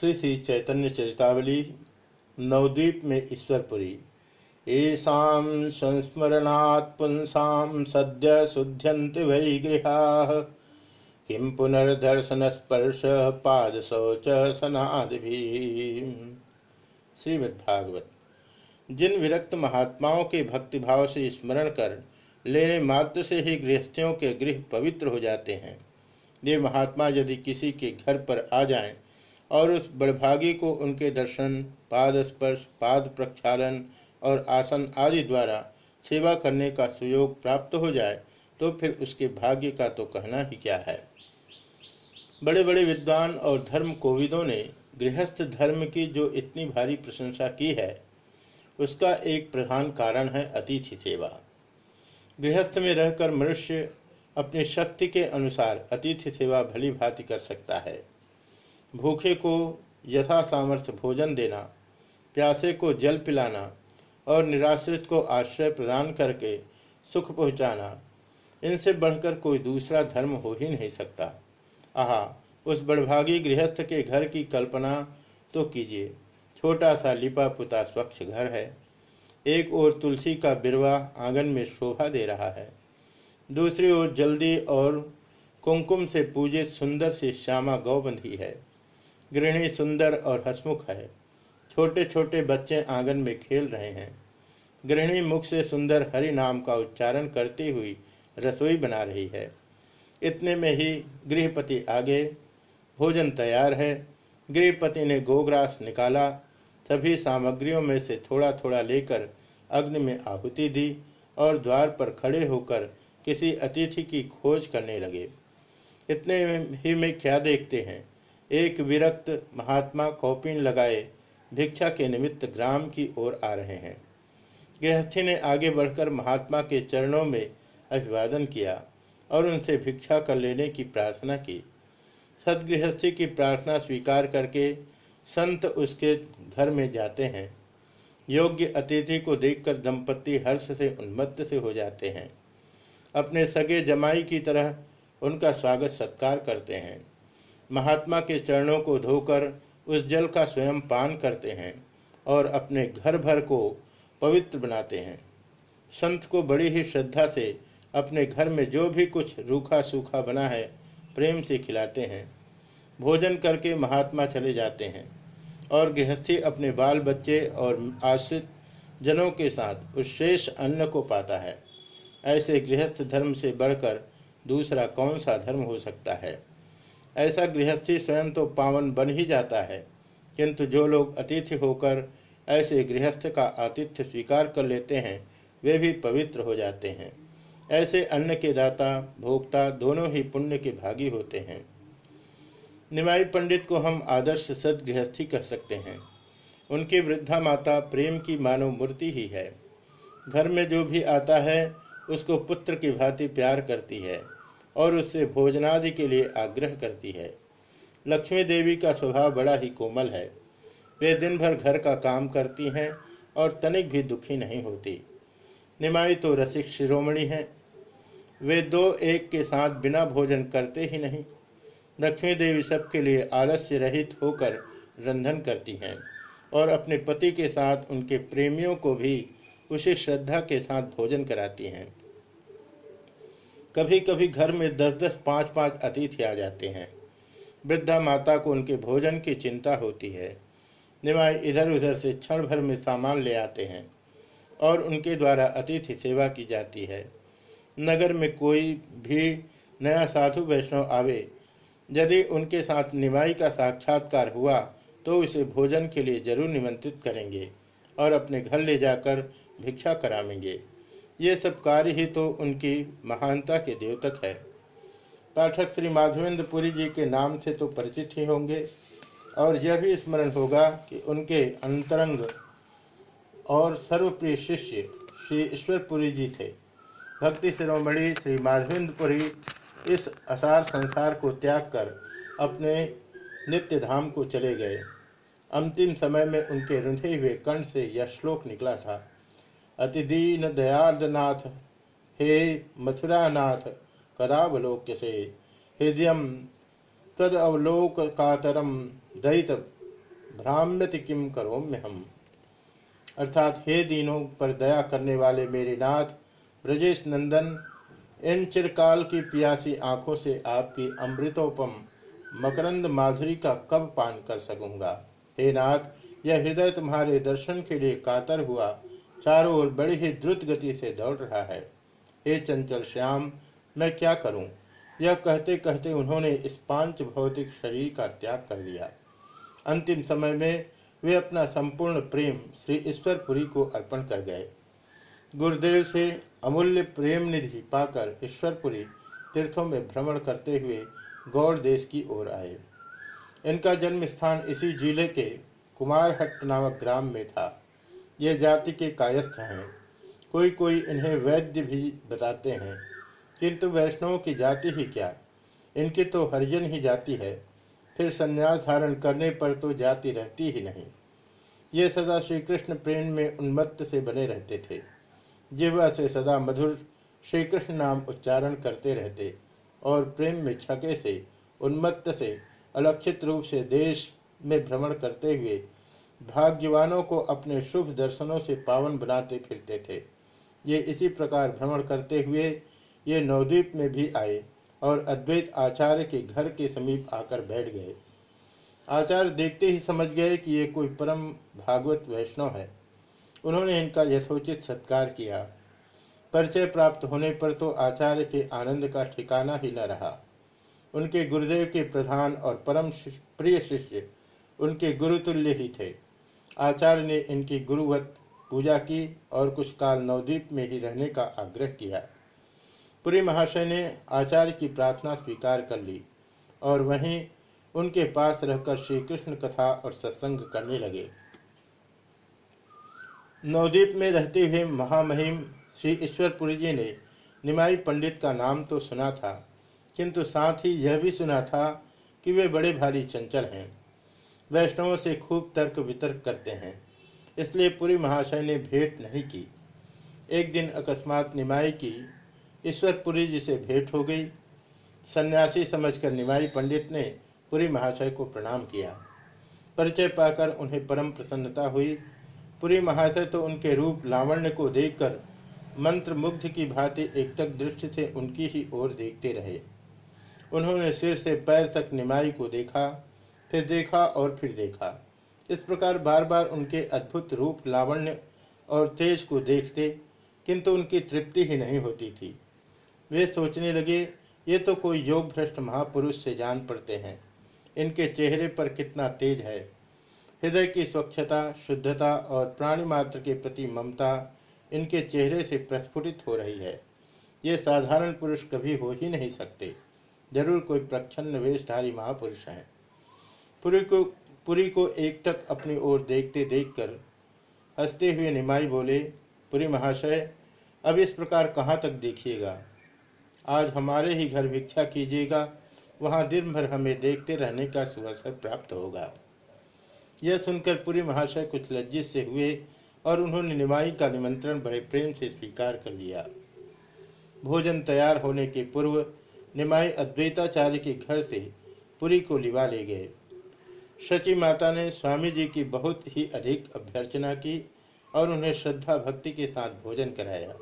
श्री श्री चैतन्य चरितावली, नवद्वीप में ईश्वरपुरी। ऐसा संस्मरणात् सद्य शुद्ध्यन्ति वै गृहाः। किं पुनर्दर्शन स्पर्श पाद शौच सनादि श्रीमद्भागवत। जिन विरक्त महात्माओं के भक्तिभाव से स्मरण कर लेने मात्र से ही गृहस्थियों के गृह पवित्र हो जाते हैं ये महात्मा यदि किसी के घर पर आ जाएँ और उस बड़भागी को उनके दर्शन पाद स्पर्श पाद प्रक्षालन और आसन आदि द्वारा सेवा करने का सुयोग प्राप्त हो जाए तो फिर उसके भाग्य का तो कहना ही क्या है? बड़े बड़े विद्वान और धर्म कोविदों ने गृहस्थ धर्म की जो इतनी भारी प्रशंसा की है, उसका एक प्रधान कारण है अतिथि सेवा। गृहस्थ में रहकर मनुष्य अपनी शक्ति के अनुसार अतिथि सेवा भली भांति कर सकता है। भूखे को यथा सामर्थ्य भोजन देना, प्यासे को जल पिलाना और निराश्रित को आश्रय प्रदान करके सुख पहुँचाना, इनसे बढ़कर कोई दूसरा धर्म हो ही नहीं सकता। आहा, उस बड़भागी गृहस्थ के घर की कल्पना तो कीजिए। छोटा सा लिपा पुता स्वच्छ घर है। एक ओर तुलसी का बिरवा आँगन में शोभा दे रहा है। दूसरी ओर जल्दी और कुमकुम से पूजित सुंदर सी श्यामा गौबंधी है। गृहिणी सुंदर और हसमुख है। छोटे छोटे बच्चे आँगन में खेल रहे हैं। गृहिणी मुख से सुंदर हरि नाम का उच्चारण करती हुई रसोई बना रही है। इतने में ही गृहपति आगे, भोजन तैयार है। गृहपति ने गोग्रास निकाला। सभी सामग्रियों में से थोड़ा थोड़ा लेकर अग्नि में आहुति दी और द्वार पर खड़े होकर किसी अतिथि की खोज करने लगे। इतने ही में क्या देखते हैं? एक विरक्त महात्मा कौपिन लगाए भिक्षा के निमित्त ग्राम की ओर आ रहे हैं। गृहस्थी ने आगे बढ़कर महात्मा के चरणों में अभिवादन किया और उनसे भिक्षा कर लेने की प्रार्थना की। सदगृहस्थी की प्रार्थना स्वीकार करके संत उसके घर में जाते हैं। योग्य अतिथि को देखकर दंपति हर्ष से उन्मत्त से हो जाते हैं। अपने सगे जमाई की तरह उनका स्वागत सत्कार करते हैं। महात्मा के चरणों को धोकर उस जल का स्वयं पान करते हैं और अपने घर भर को पवित्र बनाते हैं। संत को बड़ी ही श्रद्धा से अपने घर में जो भी कुछ रूखा सूखा बना है, प्रेम से खिलाते हैं। भोजन करके महात्मा चले जाते हैं और गृहस्थी अपने बाल बच्चे और आश्रित जनों के साथ उस शेष अन्न को पाता है। ऐसे गृहस्थ धर्म से बढ़कर दूसरा कौन सा धर्म हो सकता है? ऐसा गृहस्थी स्वयं तो पावन बन ही जाता है। किंतु जो लोग अतिथि होकर ऐसे गृहस्थ का आतिथ्य स्वीकार कर लेते हैं, वे भी पवित्र हो जाते हैं। ऐसे अन्न के दाता, भोक्ता दोनों ही पुण्य के भागी होते हैं। निमाई पंडित को हम आदर्श सदगृहस्थी कह सकते हैं। उनकी वृद्धा माता प्रेम की मानव मूर्ति ही है। घर में जो भी आता है, उसको पुत्र की भांति प्यार करती है। और उससे भोजनादि के लिए आग्रह करती है। लक्ष्मी देवी का स्वभाव बड़ा ही कोमल है। वे दिन भर घर का काम करती हैं और तनिक भी दुखी नहीं होती। निमाई तो रसिक शिरोमणि हैं। वे दो एक के साथ बिना भोजन करते ही नहीं। लक्ष्मी देवी सबके लिए आलस्य रहित होकर रंधन करती हैं और अपने पति के साथ उनके प्रेमियों को भी उसी श्रद्धा के साथ भोजन कराती हैं। कभी कभी घर में दस दस पाँच पाँच अतिथि आ जाते हैं। वृद्धा माता को उनके भोजन की चिंता होती है। निमाई इधर उधर से क्षण भर में सामान ले आते हैं और उनके द्वारा अतिथि सेवा की जाती है। नगर में कोई भी नया साधु वैष्णव आवे, यदि उनके साथ निमाई का साक्षात्कार हुआ तो उसे भोजन के लिए ज़रूर निमंत्रित करेंगे और अपने घर ले जाकर भिक्षा करावेंगे। ये सब कार्य ही तो उनकी महानता के द्योतक है। पाठक श्री माधवेंद्र पुरी जी के नाम से तो परिचित ही होंगे, और यह भी स्मरण होगा कि उनके अंतरंग और सर्वप्रिय शिष्य श्री ईश्वरपुरी जी थे। भक्ति शिरोमणि श्री माधवेंद्रपुरी इस असार संसार को त्याग कर अपने नित्य धाम को चले गए। अंतिम समय में उनके रुंधे हुए कंठ से यह श्लोक निकला था। अतिदीन दयार्दनाथ, हे मथुरानाथ, कदावलोक्य से। हृदय तद अवलोक कातरम दयित, भ्राम्यति किम करोम्य हम अर्थात, हे दीनों पर दया करने वाले मेरे नाथ, ब्रजेश नंदन, इन चिरकाल की पियासी आँखों से आपकी अमृतोपम, मकरंद माधुरी का कब पान कर सकूँगा? हे नाथ, यह हृदय तुम्हारे दर्शन के लिए कातर हुआ चारों ओर बड़ी ही द्रुत गति से दौड़ रहा है। हे चंचल श्याम, मैं क्या करूँ? यह कहते कहते उन्होंने इस पाँच भौतिक शरीर का त्याग कर लिया। अंतिम समय में वे अपना संपूर्ण प्रेम श्री ईश्वरपुरी को अर्पण कर गए। गुरुदेव से अमूल्य प्रेम निधि पाकर ईश्वरपुरी तीर्थों में भ्रमण करते हुए गौड़ देश की ओर आए। इनका जन्म स्थान इसी ज़िले के कुमारहट्ट नामक ग्राम में था। ये जाति के कायस्थ हैं। कोई कोई इन्हें वैद्य भी बताते हैं। किंतु वैष्णवों की जाति ही क्या? इनकी तो हरिजन ही जाति है। फिर संन्यास धारण करने पर तो जाति रहती ही नहीं। ये सदा श्री कृष्ण प्रेम में उन्मत्त से बने रहते थे। जिह्वा से सदा मधुर श्री कृष्ण नाम उच्चारण करते रहते और प्रेम में छके से, उन्मत्त से, अलक्षित रूप से देश में भ्रमण करते हुए भाग्यवानों को अपने शुभ दर्शनों से पावन बनाते फिरते थे। ये इसी प्रकार भ्रमण करते हुए ये नवद्वीप में भी आए और अद्वैत आचार्य के घर के समीप आकर बैठ गए। आचार्य देखते ही समझ गए कि ये कोई परम भागवत वैष्णव है। उन्होंने इनका यथोचित सत्कार किया। परिचय प्राप्त होने पर तो आचार्य के आनंद का ठिकाना ही न रहा। उनके गुरुदेव के प्रधान और परम प्रिय शिष्य उनके गुरुतुल्य ही थे। आचार्य ने इनकी गुरुवत पूजा की और कुछ काल नवद्वीप में ही रहने का आग्रह किया। पुरी महाशय ने आचार्य की प्रार्थना स्वीकार कर ली और वहीं उनके पास रहकर श्री कृष्ण कथा और सत्संग करने लगे। नवद्वीप में रहते हुए महामहिम श्री ईश्वरपुरी जी ने निमाई पंडित का नाम तो सुना था, किंतु साथ ही यह भी सुना था कि वे बड़े भारी चंचल हैं। वैष्णवों से खूब तर्क वितर्क करते हैं। इसलिए पूरी महाशय ने भेंट नहीं की। एक दिन अकस्मात निमाई की। ईश्वरपुरी जी से भेंट हो गई। सन्यासी समझकर निमाई पंडित ने पूरी महाशय को प्रणाम किया। परिचय पाकर उन्हें परम प्रसन्नता हुई। पुरी महाशय तो उनके रूप लावण्य को देखकर मंत्र मुग्ध की भांति एकटक दृष्टि से उनकी ही ओर देखते रहे। उन्होंने सिर से पैर तक निमाई को देखा। फिर देखा और फिर देखा। इस प्रकार बार बार उनके अद्भुत रूप, लावण्य और तेज को देखते, किंतु उनकी तृप्ति ही नहीं होती थी। वे सोचने लगे, ये तो कोई योग भ्रष्ट महापुरुष से जान पड़ते हैं। इनके चेहरे पर कितना तेज है। हृदय की स्वच्छता, शुद्धता और प्राणी मात्र के प्रति ममता इनके चेहरे से प्रस्फुटित हो रही है। ये साधारण पुरुष कभी हो ही नहीं सकते। ज़रूर कोई प्रच्छन्न वेशधारी महापुरुष हैं। पुरी को पुरी को एकटक अपनी ओर देखते देखकर हँसते हुए निमाई बोले, पुरी महाशय, अब इस प्रकार कहाँ तक देखिएगा? आज हमारे ही घर भिक्षा कीजिएगा, वहाँ दिन भर हमें देखते रहने का सुअवसर प्राप्त होगा। यह सुनकर पुरी महाशय कुछ लज्जित से हुए और उन्होंने निमाई का निमंत्रण बड़े प्रेम से स्वीकार कर लिया। भोजन तैयार होने के पूर्व निमाई अद्वैताचार्य के घर से पुरी को लिवा ले गए। शची माता ने स्वामी जी की बहुत ही अधिक अभ्यर्चना की और उन्हें श्रद्धा भक्ति के साथ भोजन कराया।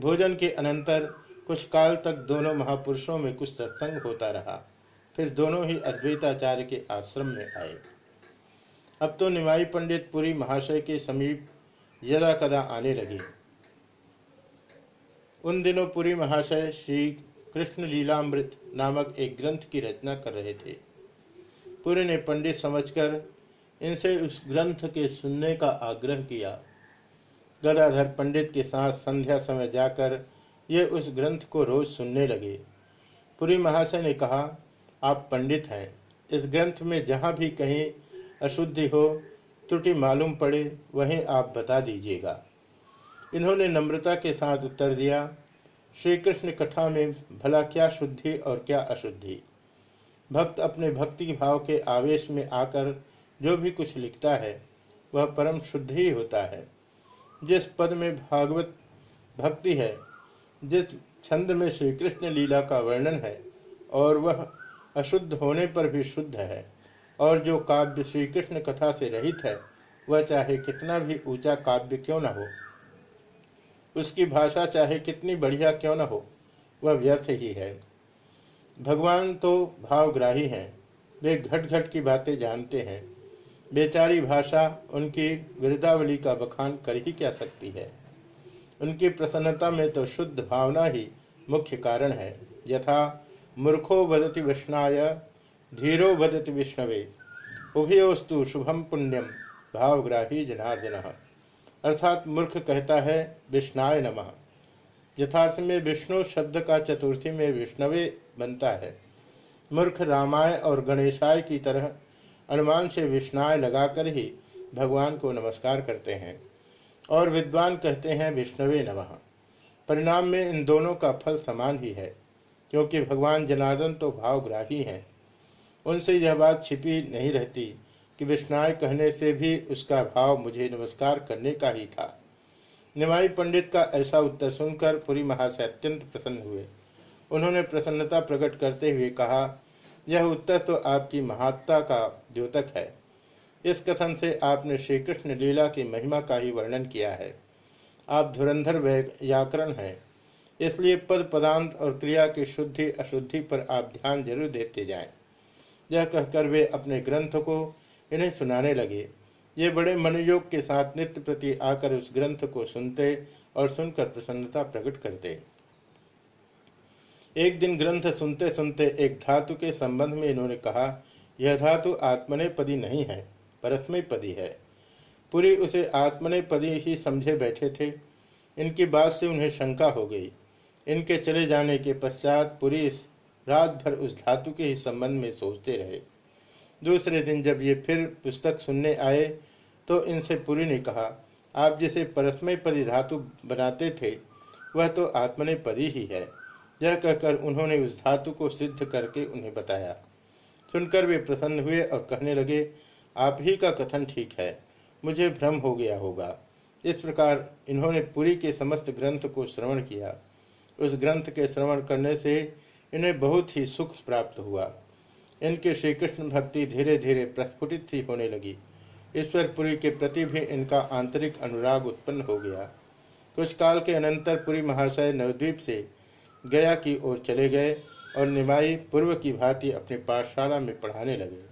भोजन के अनंतर कुछ काल तक दोनों महापुरुषों में कुछ सत्संग होता रहा। फिर दोनों ही अद्वैताचार्य के आश्रम में आए। अब तो निमाई पंडित पुरी महाशय के समीप यदा कदा आने लगे। उन दिनों पुरी महाशय श्री कृष्ण लीलामृत नामक एक ग्रंथ की रचना कर रहे थे। पुरी ने पंडित समझकर इनसे उस ग्रंथ के सुनने का आग्रह किया। गदाधर पंडित के साथ संध्या समय जाकर ये उस ग्रंथ को रोज सुनने लगे। पुरी महाशय ने कहा, आप पंडित हैं। इस ग्रंथ में जहाँ भी कहीं अशुद्धि हो, त्रुटि मालूम पड़े, वहीं आप बता दीजिएगा। इन्होंने नम्रता के साथ उत्तर दिया श्री कृष्ण कथा में भला क्या शुद्धि और क्या अशुद्धि? भक्त अपने भक्ति भाव के आवेश में आकर जो भी कुछ लिखता है, वह परम शुद्ध ही होता है। जिस पद में भागवत भक्ति है, जिस छंद में श्री कृष्ण लीला का वर्णन है, और वह अशुद्ध होने पर भी शुद्ध है, और जो काव्य श्री कृष्ण कथा से रहित है, वह चाहे कितना भी ऊँचा काव्य क्यों न हो। उसकी भाषा चाहे कितनी बढ़िया क्यों न हो, वह व्यर्थ ही है। भगवान तो भावग्राही हैं। वे घट घट की बातें जानते हैं। बेचारी भाषा उनकी वृद्धावली का बखान कर ही क्या सकती है? उनकी प्रसन्नता में तो शुद्ध भावना ही मुख्य कारण है। यथा, मूर्खो वदति विष्णाय, धीरो वदति विष्णवे, उभयोस्तु शुभम पुण्यम भावग्राही जनार्दन। अर्थात मूर्ख कहता है, विष्णाय नमः। यथार्थ में विष्णु शब्द का चतुर्थी में विष्णवे बनता है। मूर्ख रामाय और गणेशाय की तरह अनुमान से विष्णाय लगाकर ही भगवान को नमस्कार करते हैं और विद्वान कहते हैं, विष्णवे नमः। परिणाम में इन दोनों का फल समान ही है, क्योंकि भगवान जनार्दन तो भावग्राही हैं। उनसे यह बात छिपी नहीं रहती कि विष्णाय कहने से भी उसका भाव मुझे नमस्कार करने का ही था। निमाई पंडित का ऐसा उत्तर सुनकर पुरी महाशय अत्यंत प्रसन्न हुए। उन्होंने प्रसन्नता प्रकट करते हुए कहा, यह उत्तर तो आपकी महात्ता का द्योतक है। इस कथन से आपने श्री कृष्ण लीला की महिमा का ही वर्णन किया है। आप धुरंधर व्याकरण हैं। इसलिए पद पदांत और क्रिया की शुद्धि अशुद्धि पर आप ध्यान ज़रूर देते जाएँ। यह कहकर वे अपने ग्रंथ को इन्हें सुनाने लगे। ये बड़े मनोयोग के साथ नित्य प्रति आकर उस ग्रंथ को सुनते और सुनकर प्रसन्नता प्रकट करते। एक दिन ग्रंथ सुनते सुनते एक धातु के संबंध में इन्होंने कहा, यह धातु आत्मने पदी नहीं है, परस्मय पदी है। पूरी उसे आत्मने पदी ही समझे बैठे थे। इनकी बात से उन्हें शंका हो गई। इनके चले जाने के पश्चात पूरी रात भर उस धातु के ही संबंध में सोचते रहे। दूसरे दिन जब ये फिर पुस्तक सुनने आए तो इनसे पुरी ने कहा, आप जिसे परस्मय पदी धातु बनाते थे, वह तो आत्मने पदी ही है। यह कहकर उन्होंने उस धातु को सिद्ध करके उन्हें बताया। सुनकर वे प्रसन्न हुए और कहने लगे, आप ही का कथन ठीक है, मुझे भ्रम हो गया होगा। इस प्रकार इन्होंने पुरी के समस्त ग्रंथ को श्रवण किया। उस ग्रंथ के श्रवण करने से इन्हें बहुत ही सुख प्राप्त हुआ। इनके श्री कृष्ण भक्ति धीरे धीरे प्रस्फुटित सी होने लगी। ईश्वरपुरी के प्रति भी इनका आंतरिक अनुराग उत्पन्न हो गया। कुछ काल के अनंतर पुरी महाशय नवद्वीप से गया की ओर चले गए और निमाई पूर्व की भांति अपनी पाठशाला में पढ़ाने लगे।